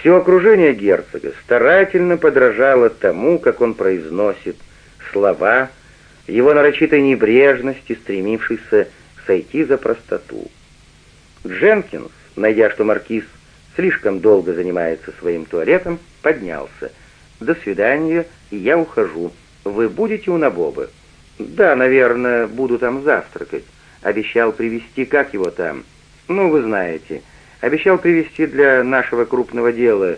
Все окружение герцога старательно подражало тому, как он произносит слова, его нарочитой небрежности, стремившейся сойти за простоту. Дженкинс, найдя, что маркиз слишком долго занимается своим туалетом, поднялся. «До свидания, я ухожу. Вы будете у Набобы?» «Да, наверное, буду там завтракать. Обещал привезти, как его там?» «Ну, вы знаете. Обещал привезти для нашего крупного дела.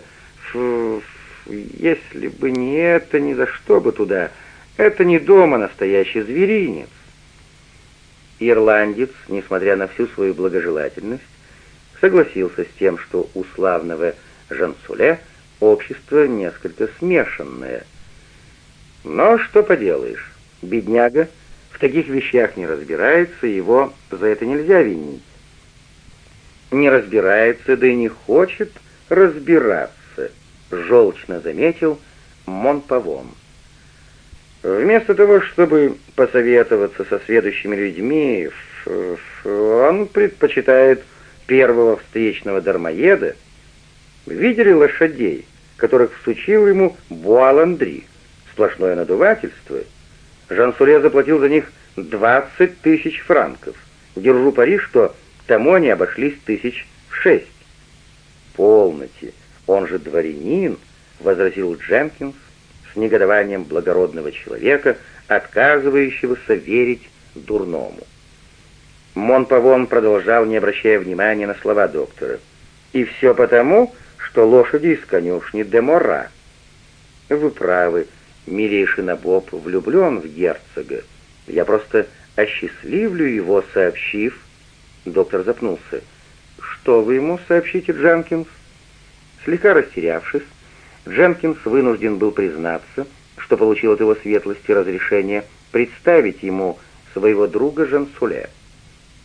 Фу, если бы не это, ни за что бы туда. Это не дома настоящий зверинец». Ирландец, несмотря на всю свою благожелательность, согласился с тем, что у славного Жансуле общество несколько смешанное. Но что поделаешь, бедняга в таких вещах не разбирается, его за это нельзя винить. Не разбирается, да и не хочет разбираться, желчно заметил Монпавон. Вместо того, чтобы посоветоваться со следующими людьми, он предпочитает первого встречного дармоеда, видели лошадей, которых всучил ему Буаландри. Сплошное надувательство. Жан-Суле заплатил за них 20 тысяч франков. Держу пари, что тому они обошлись тысяч в шесть. «Полноте, он же дворянин», — возразил Дженкинс с негодованием благородного человека, отказывающегося верить дурному. Монпавон продолжал, не обращая внимания на слова доктора. «И все потому, что лошади из конюшни Демора». «Вы правы, милейший Набоб влюблен в герцога. Я просто осчастливлю его, сообщив...» Доктор запнулся. «Что вы ему сообщите, Дженкинс?» Слегка растерявшись, Дженкинс вынужден был признаться, что получил от его светлости разрешение представить ему своего друга Жансуле.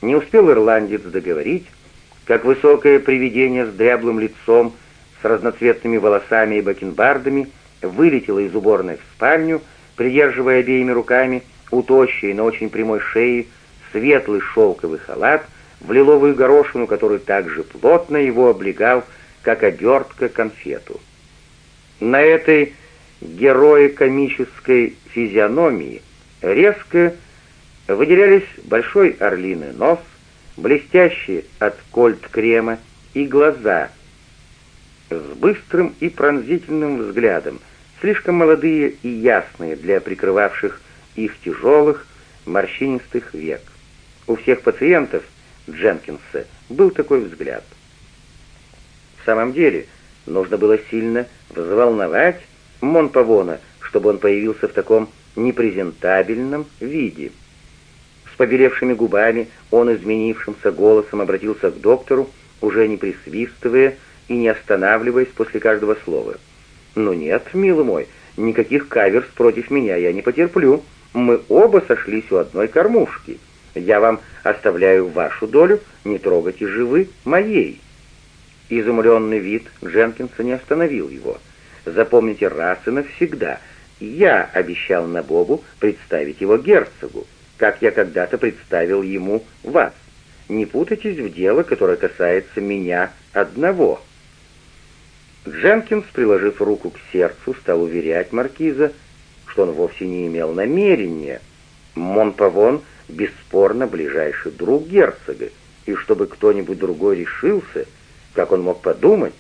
Не успел ирландец договорить, как высокое привидение с дряблым лицом, с разноцветными волосами и бакенбардами вылетело из уборной в спальню, придерживая обеими руками у тощей, но очень прямой шеи светлый шелковый халат в лиловую горошину, который также плотно его облегал, как обертка конфету. На этой герое-комической физиономии резко выделялись большой орлиный нос, блестящие от кольт-крема и глаза с быстрым и пронзительным взглядом, слишком молодые и ясные для прикрывавших их тяжелых, морщинистых век. У всех пациентов Дженкинса был такой взгляд. В самом деле, нужно было сильно взволновать Монпавона, чтобы он появился в таком непрезентабельном виде — побелевшими губами он изменившимся голосом обратился к доктору, уже не присвистывая и не останавливаясь после каждого слова. «Ну нет, милый мой, никаких каверс против меня я не потерплю. Мы оба сошлись у одной кормушки. Я вам оставляю вашу долю, не трогайте живы моей». Изумленный вид Дженкинса не остановил его. «Запомните раз и навсегда, я обещал Набобу представить его герцогу как я когда-то представил ему вас. Не путайтесь в дело, которое касается меня одного». Дженкинс, приложив руку к сердцу, стал уверять маркиза, что он вовсе не имел намерения. Монпавон бесспорно ближайший друг герцога, и чтобы кто-нибудь другой решился, как он мог подумать?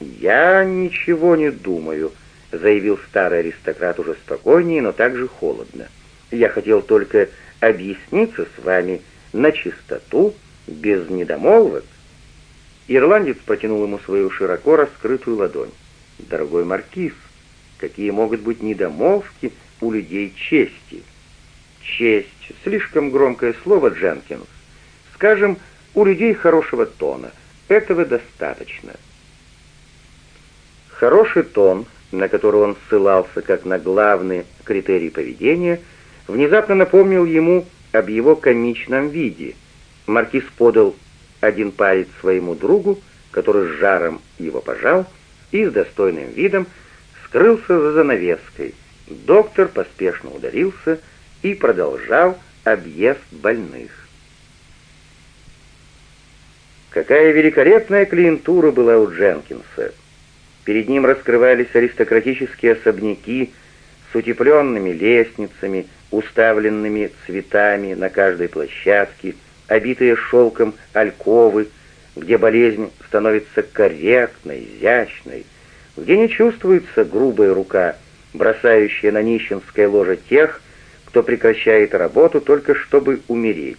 «Я ничего не думаю», — заявил старый аристократ уже спокойнее, но также холодно. Я хотел только объясниться с вами на чистоту, без недомолвок. Ирландец протянул ему свою широко раскрытую ладонь. «Дорогой маркиз, какие могут быть недомолвки у людей чести?» «Честь» — слишком громкое слово, Дженкинс. «Скажем, у людей хорошего тона. Этого достаточно». Хороший тон, на который он ссылался как на главный критерий поведения — внезапно напомнил ему об его комичном виде. Маркиз подал один палец своему другу, который с жаром его пожал, и с достойным видом скрылся за занавеской. Доктор поспешно удалился и продолжал объезд больных. Какая великолепная клиентура была у Дженкинса! Перед ним раскрывались аристократические особняки с утепленными лестницами, уставленными цветами на каждой площадке, обитые шелком альковы, где болезнь становится корректной, изящной, где не чувствуется грубая рука, бросающая на нищенское ложе тех, кто прекращает работу только чтобы умереть.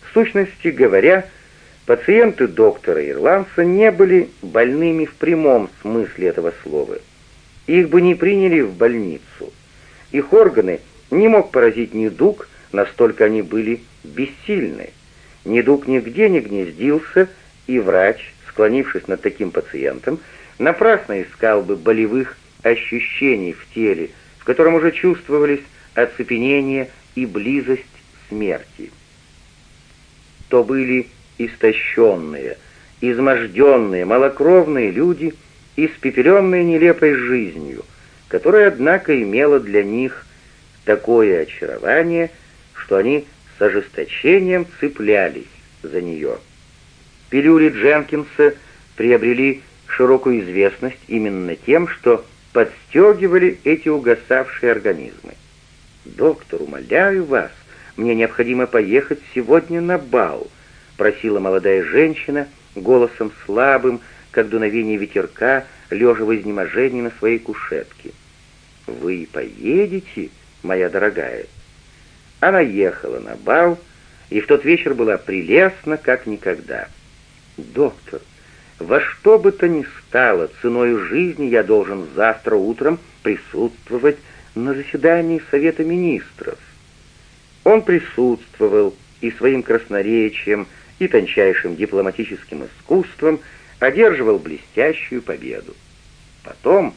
В сущности говоря, пациенты доктора-ирландца не были больными в прямом смысле этого слова. Их бы не приняли в больницу. Их органы не мог поразить недуг, настолько они были бессильны. Недуг нигде не гнездился, и врач, склонившись над таким пациентом, напрасно искал бы болевых ощущений в теле, в котором уже чувствовались оцепенение и близость смерти. То были истощенные, изможденные, малокровные люди, испепеленные нелепой жизнью, которая, однако, имела для них такое очарование, что они с ожесточением цеплялись за нее. Пилюли Дженкинса приобрели широкую известность именно тем, что подстегивали эти угасавшие организмы. «Доктор, умоляю вас, мне необходимо поехать сегодня на бал», просила молодая женщина голосом слабым, как дуновение ветерка, лежа в изнеможении на своей кушетке. «Вы поедете, моя дорогая?» Она ехала на бал, и в тот вечер была прелестна, как никогда. «Доктор, во что бы то ни стало, ценой жизни я должен завтра утром присутствовать на заседании Совета Министров». Он присутствовал и своим красноречием, и тончайшим дипломатическим искусством одерживал блестящую победу. Потом...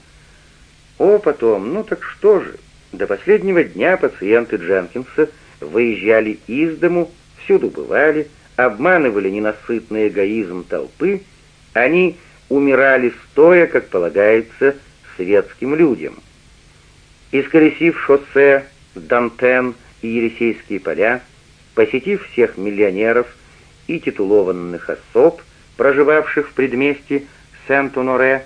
О, потом, ну так что же, до последнего дня пациенты Дженкинса выезжали из дому, всюду бывали, обманывали ненасытный эгоизм толпы, они умирали стоя, как полагается, светским людям. Исколесив шоссе Дантен и Елисейские поля, посетив всех миллионеров и титулованных особ, проживавших в предместье Сент-Оноре,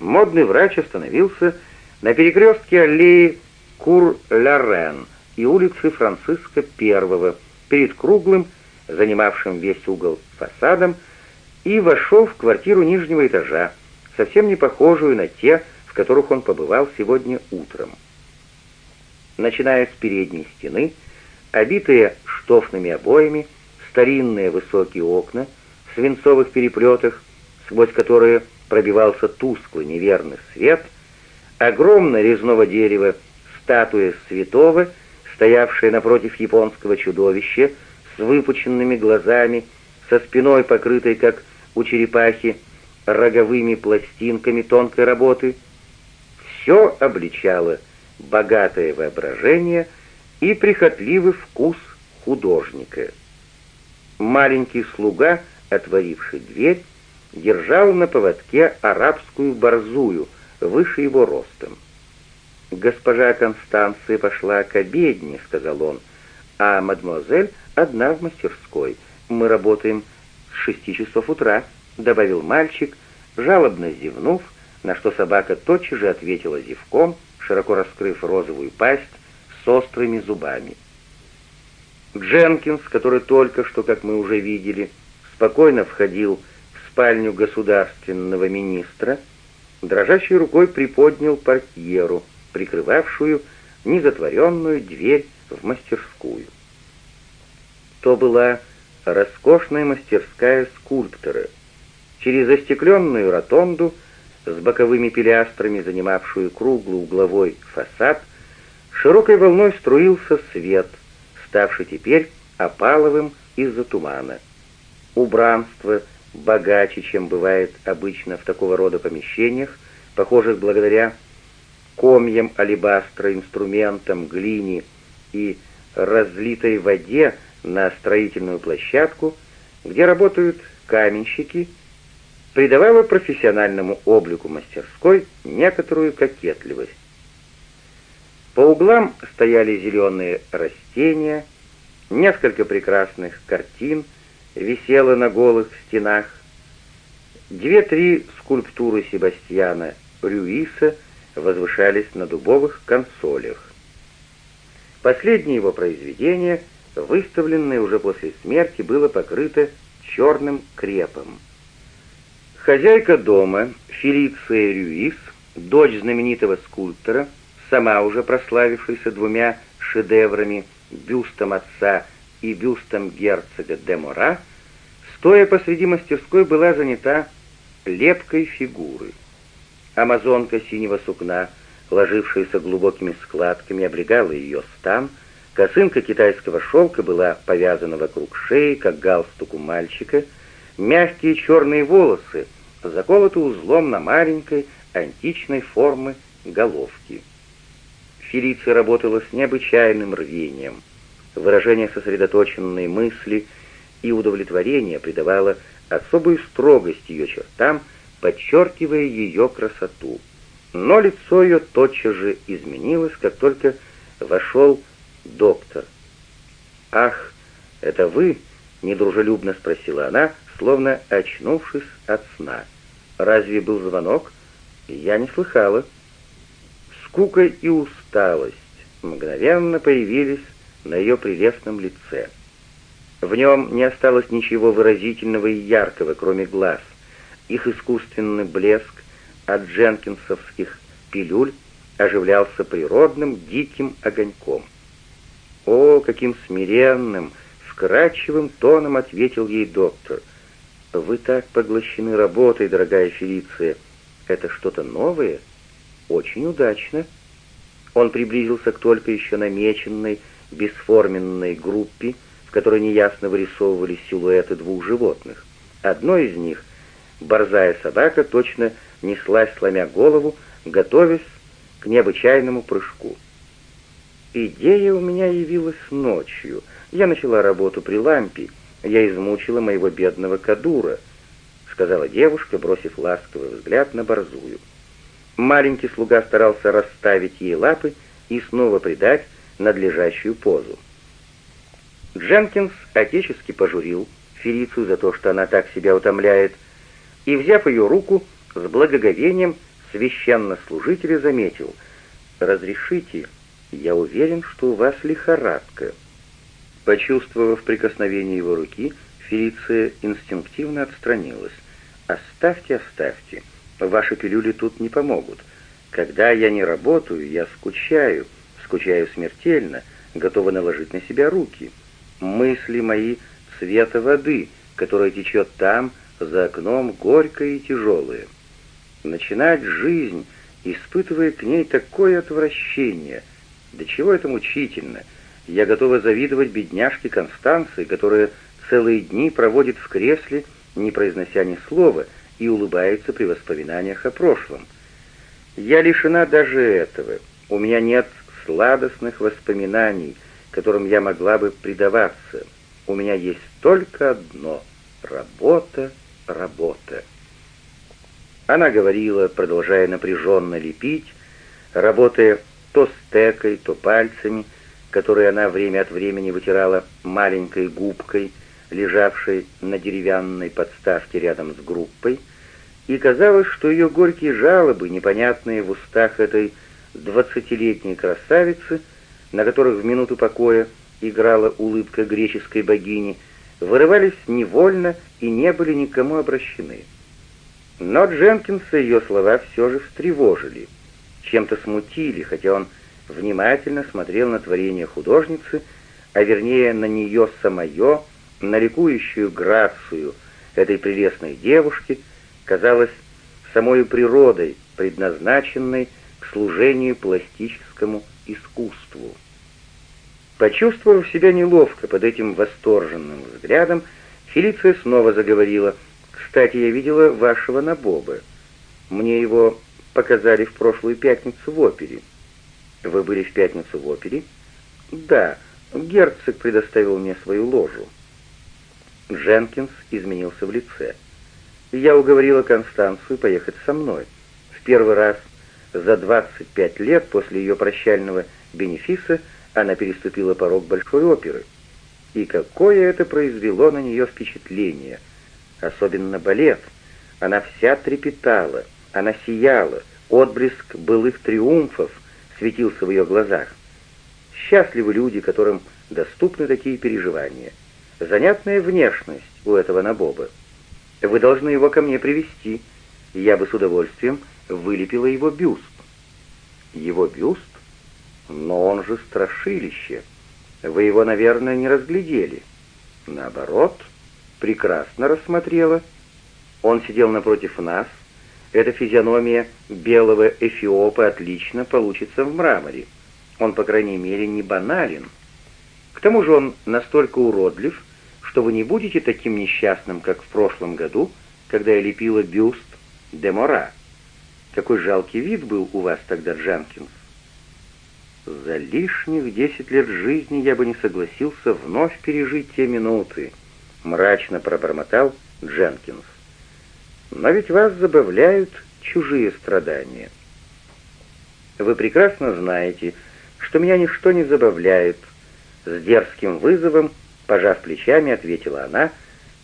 модный врач остановился на перекрестке аллеи Кур-Ля-Рен и улицы Франциска I перед круглым занимавшим весь угол фасадом, и вошел в квартиру нижнего этажа, совсем не похожую на те, в которых он побывал сегодня утром. Начиная с передней стены, обитые штофными обоями, старинные высокие окна в свинцовых переплетах, сквозь которые пробивался тусклый неверный свет, огромное резного дерева статуя святого, стоявшая напротив японского чудовища, с выпученными глазами, со спиной покрытой, как у черепахи, роговыми пластинками тонкой работы. Все обличало богатое воображение и прихотливый вкус художника. Маленький слуга, отворивший дверь, держал на поводке арабскую борзую, выше его ростом. «Госпожа Констанция пошла к обедне», — сказал он, — «а мадемуазель одна в мастерской. Мы работаем с шести часов утра», — добавил мальчик, жалобно зевнув, на что собака тотчас же ответила зевком, широко раскрыв розовую пасть с острыми зубами. Дженкинс, который только что, как мы уже видели, спокойно входил в спальню государственного министра, дрожащей рукой приподнял портьеру, прикрывавшую незатворенную дверь в мастерскую. То была роскошная мастерская скульптора. Через застекленную ротонду с боковыми пилястрами, занимавшую круглый угловой фасад, широкой волной струился свет, ставший теперь опаловым из-за тумана. Убранство богаче, чем бывает обычно в такого рода помещениях, похожих благодаря комьям алебастра, инструментам, глине и разлитой воде на строительную площадку, где работают каменщики, придавала профессиональному облику мастерской некоторую кокетливость. По углам стояли зеленые растения, несколько прекрасных картин висело на голых стенах. Две-три скульптуры Себастьяна Рюиса возвышались на дубовых консолях. Последнее его произведение, выставленное уже после смерти, было покрыто черным крепом. Хозяйка дома, Фелиция Рюис, дочь знаменитого скульптора, сама уже прославившаяся двумя шедеврами, бюстом отца и бюстом герцога де Мора, стоя посреди мастерской, была занята лепкой фигуры. Амазонка синего сукна, ложившаяся глубокими складками, облегала ее стан, косынка китайского шелка была повязана вокруг шеи, как галстук у мальчика, мягкие черные волосы заколоты узлом на маленькой античной формы головки. Фелиция работала с необычайным рвением. Выражение сосредоточенной мысли и удовлетворения придавало особую строгость ее чертам, подчеркивая ее красоту. Но лицо ее тотчас же изменилось, как только вошел доктор. «Ах, это вы?» — недружелюбно спросила она, словно очнувшись от сна. «Разве был звонок?» «Я не слыхала». Скука и усталость мгновенно появились на ее прелестном лице. В нем не осталось ничего выразительного и яркого, кроме глаз. Их искусственный блеск от дженкинсовских пилюль оживлялся природным диким огоньком. «О, каким смиренным, вкрадчивым тоном ответил ей доктор. Вы так поглощены работой, дорогая Фелиция. Это что-то новое?» Очень удачно. Он приблизился к только еще намеченной, бесформенной группе, в которой неясно вырисовывались силуэты двух животных. Одно из них, борзая собака, точно неслась, сломя голову, готовясь к необычайному прыжку. Идея у меня явилась ночью. Я начала работу при лампе. Я измучила моего бедного кадура, сказала девушка, бросив ласковый взгляд на борзую. Маленький слуга старался расставить ей лапы и снова придать надлежащую позу. Дженкинс отечески пожурил Фелицию за то, что она так себя утомляет, и, взяв ее руку, с благоговением священнослужителя заметил «Разрешите, я уверен, что у вас лихорадка». Почувствовав прикосновение его руки, Фелиция инстинктивно отстранилась. «Оставьте, оставьте». Ваши пилюли тут не помогут. Когда я не работаю, я скучаю, скучаю смертельно, готова наложить на себя руки. Мысли мои цвета воды, которая течет там, за окном, горькая и тяжелая. Начинать жизнь, испытывая к ней такое отвращение. До чего это мучительно? Я готова завидовать бедняжке Констанции, которая целые дни проводит в кресле, не произнося ни слова, и улыбается при воспоминаниях о прошлом. Я лишена даже этого. У меня нет сладостных воспоминаний, которым я могла бы предаваться. У меня есть только одно — работа, работа. Она говорила, продолжая напряженно лепить, работая то стекой, то пальцами, которые она время от времени вытирала маленькой губкой — лежавшей на деревянной подставке рядом с группой, и казалось, что ее горькие жалобы, непонятные в устах этой двадцатилетней красавицы, на которых в минуту покоя играла улыбка греческой богини, вырывались невольно и не были никому обращены. Но Дженкинса ее слова все же встревожили, чем-то смутили, хотя он внимательно смотрел на творение художницы, а вернее на нее самое, на ликующую грацию этой прелестной девушки, казалось самой природой, предназначенной к служению пластическому искусству. Почувствовав себя неловко под этим восторженным взглядом, Фелиция снова заговорила. «Кстати, я видела вашего Набоба. Мне его показали в прошлую пятницу в опере». «Вы были в пятницу в опере?» «Да, герцог предоставил мне свою ложу». Дженкинс изменился в лице. Я уговорила Констанцию поехать со мной. В первый раз за 25 лет после ее прощального бенефиса она переступила порог Большой оперы. И какое это произвело на нее впечатление! Особенно балет. Она вся трепетала, она сияла, отблеск былых триумфов светился в ее глазах. Счастливы люди, которым доступны такие переживания. Занятная внешность у этого набоба. Вы должны его ко мне привести. Я бы с удовольствием вылепила его бюст. Его бюст? Но он же страшилище. Вы его, наверное, не разглядели. Наоборот, прекрасно рассмотрела. Он сидел напротив нас. Эта физиономия белого эфиопа отлично получится в мраморе. Он, по крайней мере, не банален. К тому же он настолько уродлив, что вы не будете таким несчастным, как в прошлом году, когда я лепила бюст де Мора. Какой жалкий вид был у вас тогда, Джанкинс. За лишних десять лет жизни я бы не согласился вновь пережить те минуты, мрачно пробормотал Дженкинс. Но ведь вас забавляют чужие страдания. Вы прекрасно знаете, что меня ничто не забавляет, с дерзким вызовом, пожав плечами, ответила она,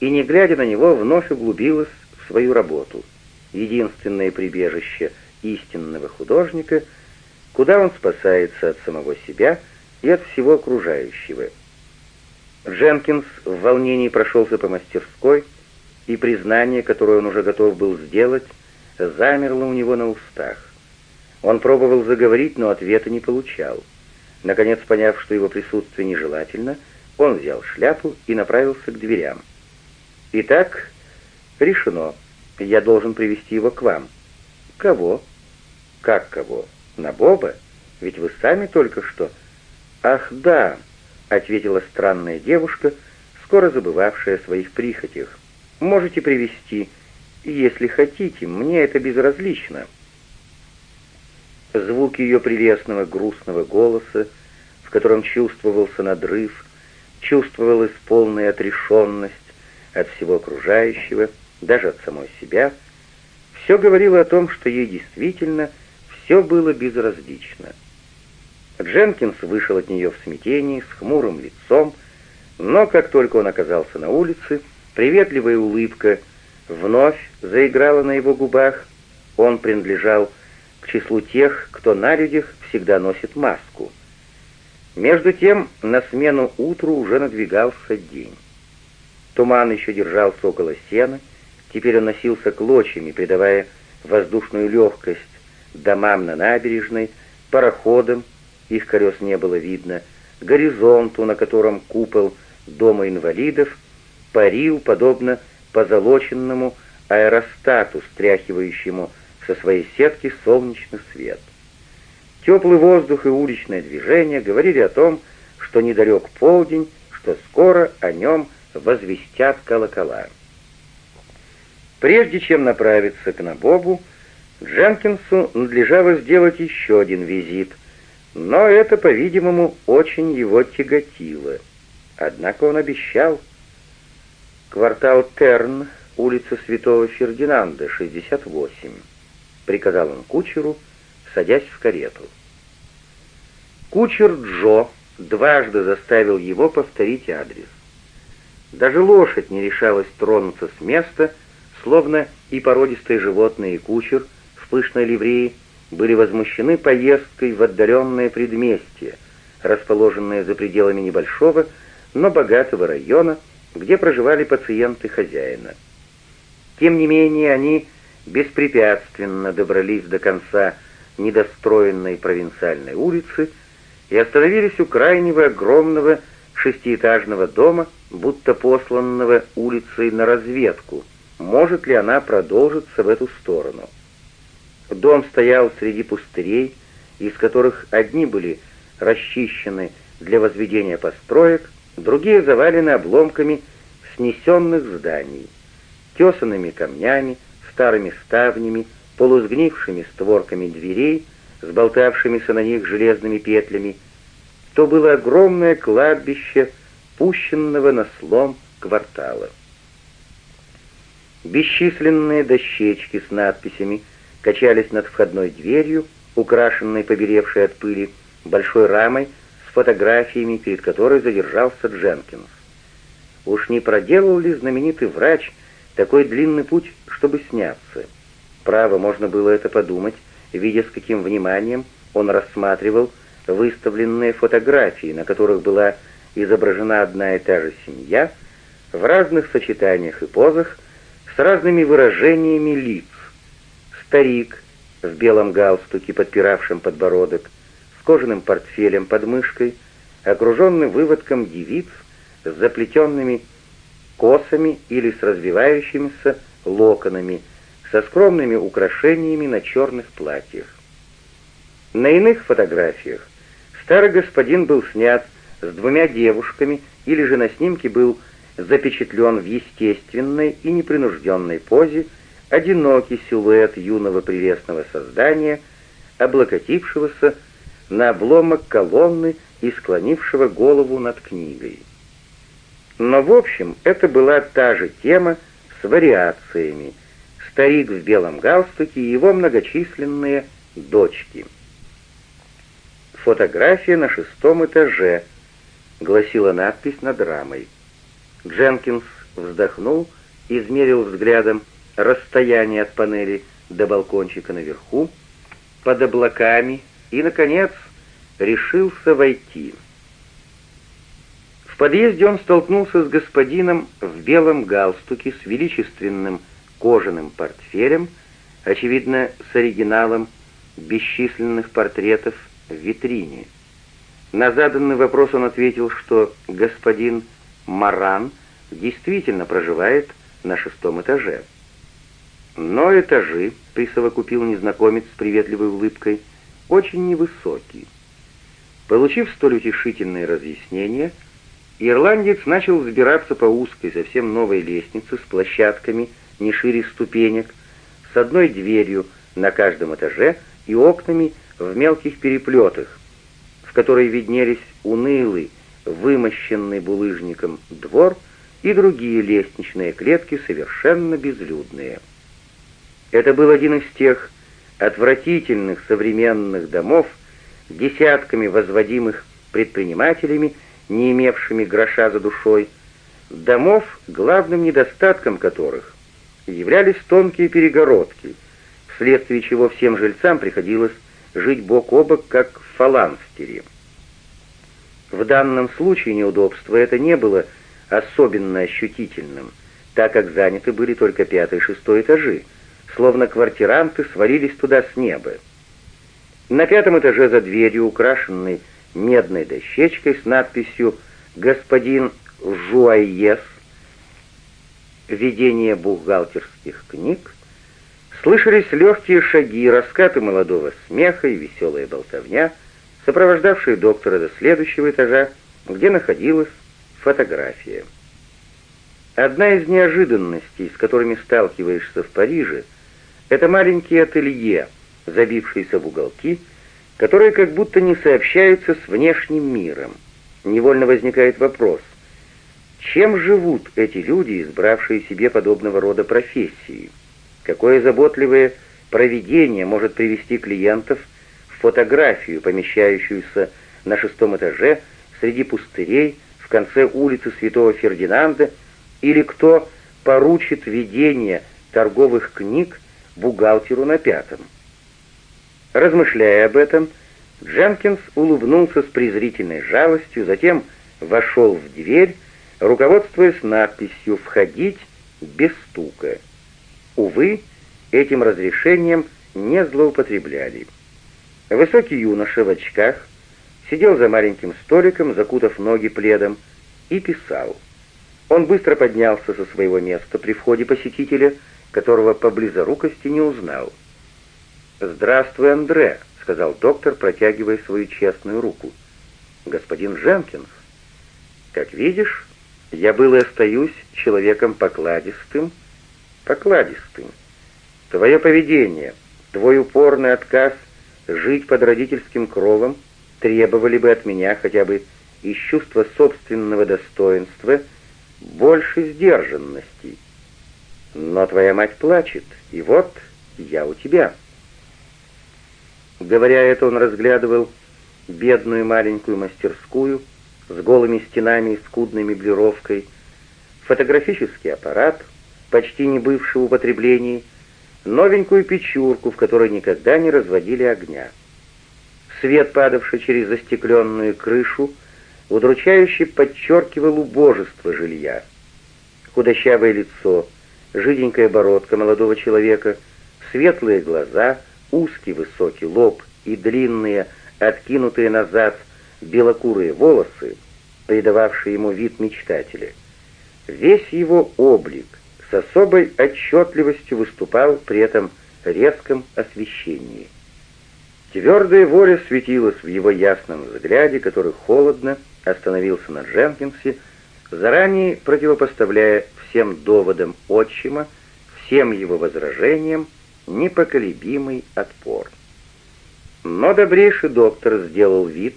и, не глядя на него, вновь углубилась в свою работу. Единственное прибежище истинного художника — куда он спасается от самого себя и от всего окружающего. Дженкинс в волнении прошелся по мастерской, и признание, которое он уже готов был сделать, замерло у него на устах. Он пробовал заговорить, но ответа не получал. Наконец, поняв, что его присутствие нежелательно, он взял шляпу и направился к дверям. «Итак, решено. Я должен привести его к вам». «Кого?» «Как кого?» На Боба? Ведь вы сами только что...» «Ах, да», — ответила странная девушка, скоро забывавшая о своих прихотях. «Можете привести, если хотите, мне это безразлично». Звук ее прелестного грустного голоса, в котором чувствовался надрыв, чувствовалась полная отрешенность от всего окружающего, даже от самой себя, все говорило о том, что ей действительно — все было безразлично. Дженкинс вышел от нее в смятении, с хмурым лицом, но как только он оказался на улице, приветливая улыбка вновь заиграла на его губах. Он принадлежал к числу тех, кто на людях всегда носит маску. Между тем на смену утру уже надвигался день. Туман еще держался около сена, теперь он носился клочьями, придавая воздушную легкость домам на набережной, пароходам, их колес не было видно, горизонту, на котором купол дома инвалидов парил, подобно позолоченному аэростату, стряхивающему со своей сетки солнечный свет. Теплый воздух и уличное движение говорили о том, что недалек полдень, что скоро о нем возвестят колокола. Прежде чем направиться к Набобу, Дженкинсу надлежало сделать еще один визит, но это, по-видимому, очень его тяготило. Однако он обещал. «Квартал Терн, улица Святого Фердинанда, 68», — приказал он кучеру, садясь в карету. Кучер Джо дважды заставил его повторить адрес. Даже лошадь не решалась тронуться с места, словно и породистые животные, и кучер — пышной ливреи были возмущены поездкой в отдаленное предместье, расположенное за пределами небольшого, но богатого района, где проживали пациенты хозяина. Тем не менее, они беспрепятственно добрались до конца недостроенной провинциальной улицы и остановились у крайнего огромного шестиэтажного дома, будто посланного улицей на разведку, может ли она продолжиться в эту сторону. Дом стоял среди пустырей, из которых одни были расчищены для возведения построек, другие завалены обломками снесенных зданий, тесанными камнями, старыми ставнями, полусгнившими створками дверей, сболтавшимися на них железными петлями. То было огромное кладбище, пущенного на слом квартала. Бесчисленные дощечки с надписями качались над входной дверью, украшенной побелевшей от пыли, большой рамой фотографиями, перед которой задержался Дженкинс. Уж не проделал ли знаменитый врач такой длинный путь, чтобы сняться. Право, можно было это подумать, видя, с каким вниманием он рассматривал выставленные фотографии, на которых была изображена одна и та же семья в разных сочетаниях и позах, с разными выражениями лиц. Старик в белом галстуке, подпиравшем подбородок, с кожаным портфелем под мышкой, окруженный выводком девиц с заплетенными косами или с развивающимися локонами, со скромными украшениями на черных платьях. На иных фотографиях старый господин был снят с двумя девушками или же на снимке был запечатлен в естественной и непринужденной позе одинокий силуэт юного прелестного создания, облокотившегося на обломок колонны и склонившего голову над книгой. Но в общем это была та же тема с вариациями. Старик в белом галстуке и его многочисленные дочки. «Фотография на шестом этаже», — гласила надпись над рамой. Дженкинс вздохнул, измерил взглядом расстояние от панели до балкончика наверху, под облаками и, наконец, решился войти. В подъезде он столкнулся с господином в белом галстуке с величественным кожаным портфелем, очевидно, с оригиналом бесчисленных портретов в витрине. На заданный вопрос он ответил, что господин Маран действительно проживает на шестом этаже. Но этажи, присовокупил незнакомец с приветливой улыбкой, очень невысокие. Получив столь утешительное разъяснение, ирландец начал взбираться по узкой, совсем новой лестнице с площадками не шире ступенек, с одной дверью на каждом этаже и окнами в мелких переплетах, в которой виднелись унылый, вымощенный булыжником двор и другие лестничные клетки, совершенно безлюдные. Это был один из тех отвратительных современных домов, десятками возводимых предпринимателями, не имевшими гроша за душой, домов, главным недостатком которых являлись тонкие перегородки, вследствие чего всем жильцам приходилось жить бок о бок, как в фаланстере. В данном случае неудобство это не было особенно ощутительным, так как заняты были только пятый и шестой этажи, словно квартиранты свалились туда с неба. На пятом этаже за дверью, украшенной медной дощечкой с надписью «Господин Жуайес. Ведение бухгалтерских книг», слышались легкие шаги, раскаты молодого смеха и веселая болтовня — сопровождавшие доктора до следующего этажа, где находилась фотография. Одна из неожиданностей, с которыми сталкиваешься в Париже, это маленькие ателье, забившиеся в уголки, которые как будто не сообщаются с внешним миром. Невольно возникает вопрос, чем живут эти люди, избравшие себе подобного рода профессии? Какое заботливое проведение может привести клиентов фотографию, помещающуюся на шестом этаже среди пустырей в конце улицы Святого Фердинанда, или кто поручит ведение торговых книг бухгалтеру на пятом. Размышляя об этом, Дженкинс улыбнулся с презрительной жалостью, затем вошел в дверь, руководствуясь надписью «Входить без стука». Увы, этим разрешением не злоупотребляли. Высокий юноша в очках сидел за маленьким столиком, закутав ноги пледом, и писал. Он быстро поднялся со своего места при входе посетителя, которого по близорукости не узнал. «Здравствуй, Андре», — сказал доктор, протягивая свою честную руку. «Господин Дженкинс, как видишь, я был и остаюсь человеком покладистым, покладистым. Твое поведение, твой упорный отказ — жить под родительским кровом требовали бы от меня хотя бы из чувства собственного достоинства больше сдержанности. Но твоя мать плачет, и вот я у тебя». Говоря это, он разглядывал бедную маленькую мастерскую с голыми стенами и скудной меблировкой, фотографический аппарат, почти не бывший в употреблении, новенькую печурку, в которой никогда не разводили огня. Свет, падавший через застекленную крышу, удручающе подчеркивал убожество жилья. Худощавое лицо, жиденькая бородка молодого человека, светлые глаза, узкий высокий лоб и длинные, откинутые назад белокурые волосы, придававшие ему вид мечтателя. Весь его облик с особой отчетливостью выступал при этом резком освещении. Твердая воля светилась в его ясном взгляде, который холодно остановился на Дженкинсе, заранее противопоставляя всем доводам отчима, всем его возражениям непоколебимый отпор. Но добрейший доктор сделал вид,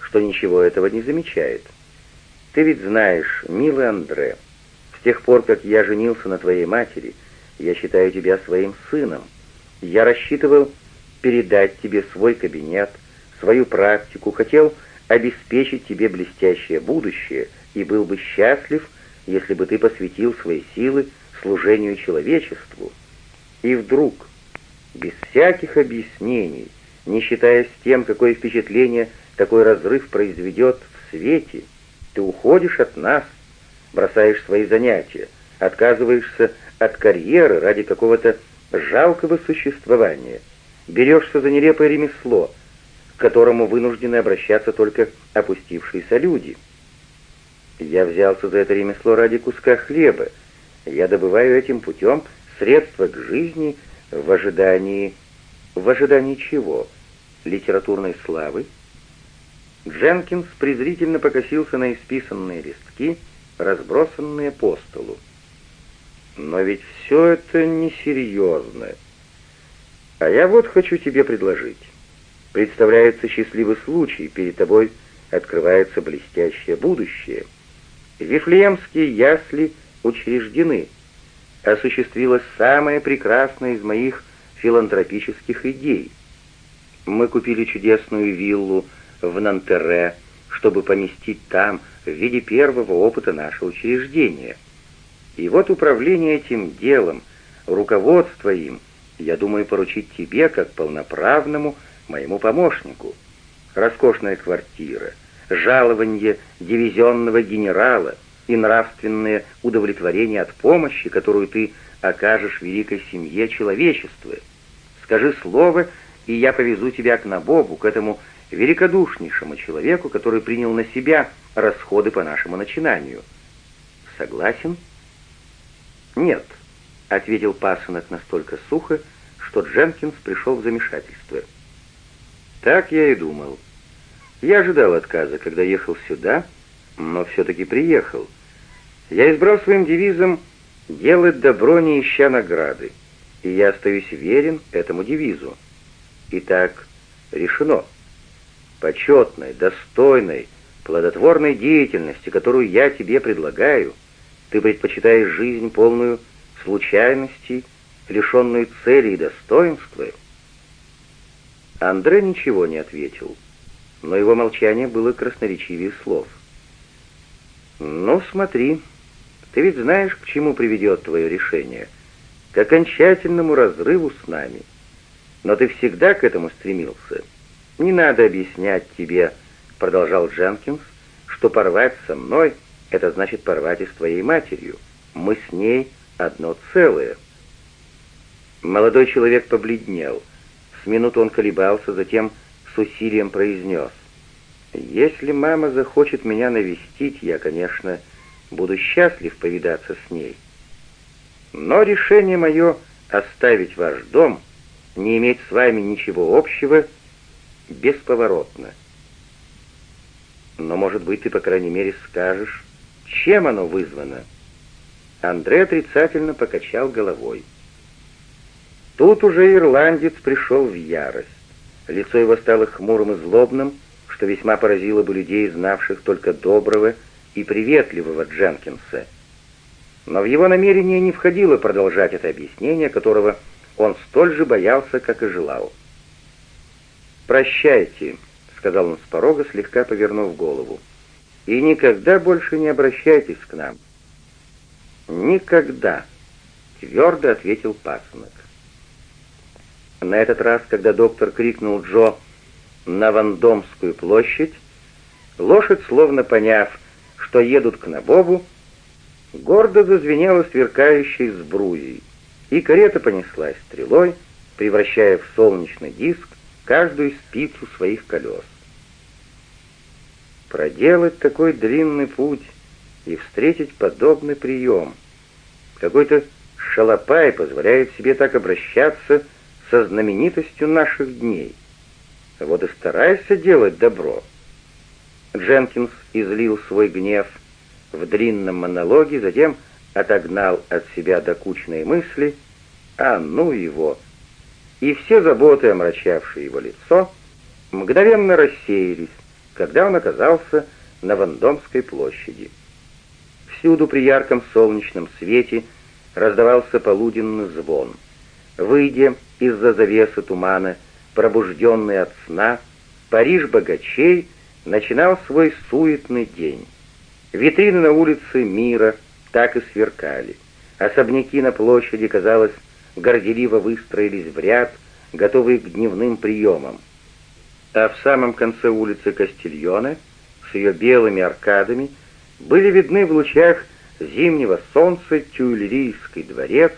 что ничего этого не замечает. «Ты ведь знаешь, милый Андре, с тех пор, как я женился на твоей матери, я считаю тебя своим сыном. Я рассчитывал передать тебе свой кабинет, свою практику, хотел обеспечить тебе блестящее будущее и был бы счастлив, если бы ты посвятил свои силы служению человечеству. И вдруг, без всяких объяснений, не считаясь тем, какое впечатление такой разрыв произведет в свете, ты уходишь от нас, бросаешь свои занятия, отказываешься от карьеры ради какого-то жалкого существования — берешься за нелепое ремесло, к которому вынуждены обращаться только опустившиеся люди. Я взялся за это ремесло ради куска хлеба. Я добываю этим путем средства к жизни в ожидании... В ожидании чего? Литературной славы? Дженкинс презрительно покосился на исписанные листки, разбросанные по столу. Но ведь все это несерьезно. А я вот хочу тебе предложить. Представляется счастливый случай, перед тобой открывается блестящее будущее. Вифлеемские ясли учреждены. Осуществилась самая прекрасная из моих филантропических идей. Мы купили чудесную виллу в Нантере, чтобы поместить там в виде первого опыта нашего учреждения. И вот управление этим делом, руководство им — я думаю поручить тебе, как полноправному моему помощнику. Роскошная квартира, жалование дивизионного генерала и нравственное удовлетворение от помощи, которую ты окажешь великой семье человечества. Скажи слово, и я повезу тебя к Набобу, к этому великодушнейшему человеку, который принял на себя расходы по нашему начинанию. Согласен? Нет. — ответил пасынок настолько сухо, что Дженкинс пришел в замешательство. «Так я и думал. Я ожидал отказа, когда ехал сюда, но все-таки приехал. Я избрал своим девизом «делать добро, не ища награды», и я остаюсь верен этому девизу. Итак, решено. Почетной, достойной, плодотворной деятельности, которую я тебе предлагаю, ты предпочитаешь жизнь полную случайностей, лишенную цели и достоинства? Андре ничего не ответил, но его молчание было красноречивее слов. «Ну, смотри, ты ведь знаешь, к чему приведет твое решение, к окончательному разрыву с нами. Но ты всегда к этому стремился. Не надо объяснять тебе, — продолжал Дженкинс, — что порвать со мной — это значит порвать и с твоей матерью. Мы с ней одно целое. Молодой человек побледнел. С минуту он колебался, затем с усилием произнес. «Если мама захочет меня навестить, я, конечно, буду счастлив повидаться с ней. Но решение мое оставить ваш дом, не иметь с вами ничего общего, бесповоротно. Но, может быть, ты, по крайней мере, скажешь, чем оно вызвано?» Андре отрицательно покачал головой. Тут уже ирландец пришел в ярость. Лицо его стало хмурым и злобным, что весьма поразило бы людей, знавших только доброго и приветливого Дженкинса. Но в его намерение не входило продолжать это объяснение, которого он столь же боялся, как и желал. «Прощайте», — сказал он с порога, слегка повернув голову, — «и никогда больше не обращайтесь к нам». Никогда. — твердо ответил пасынок. На этот раз, когда доктор крикнул Джо на Вандомскую площадь, лошадь, словно поняв, что едут к Набобу, гордо зазвенела сверкающей сбруей, и карета понеслась стрелой, превращая в солнечный диск каждую спицу своих колес. Проделать такой длинный путь и встретить подобный прием. Какой-то шалопай позволяет себе так обращаться со знаменитостью наших дней. Вот и старайся делать добро. Дженкинс излил свой гнев в длинном монологе, затем отогнал от себя докучные мысли, а ну его, и все заботы, омрачавшие его лицо, мгновенно рассеялись, когда он оказался на Вандомской площади. Всюду при ярком солнечном свете раздавался полуденный звон. Выйдя из-за завесы тумана, пробужденный от сна, Париж богачей начинал свой суетный день. Витрины на улице мира так и сверкали. Особняки на площади, казалось, горделиво выстроились в ряд, готовые к дневным приемам. А в самом конце улицы Кастильоне, с ее белыми аркадами, были видны в лучах зимнего солнца Тюильрийский дворец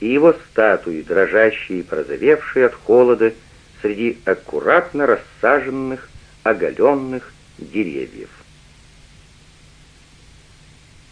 и его статуи, дрожащие и прозовевшие от холода среди аккуратно рассаженных, оголенных деревьев.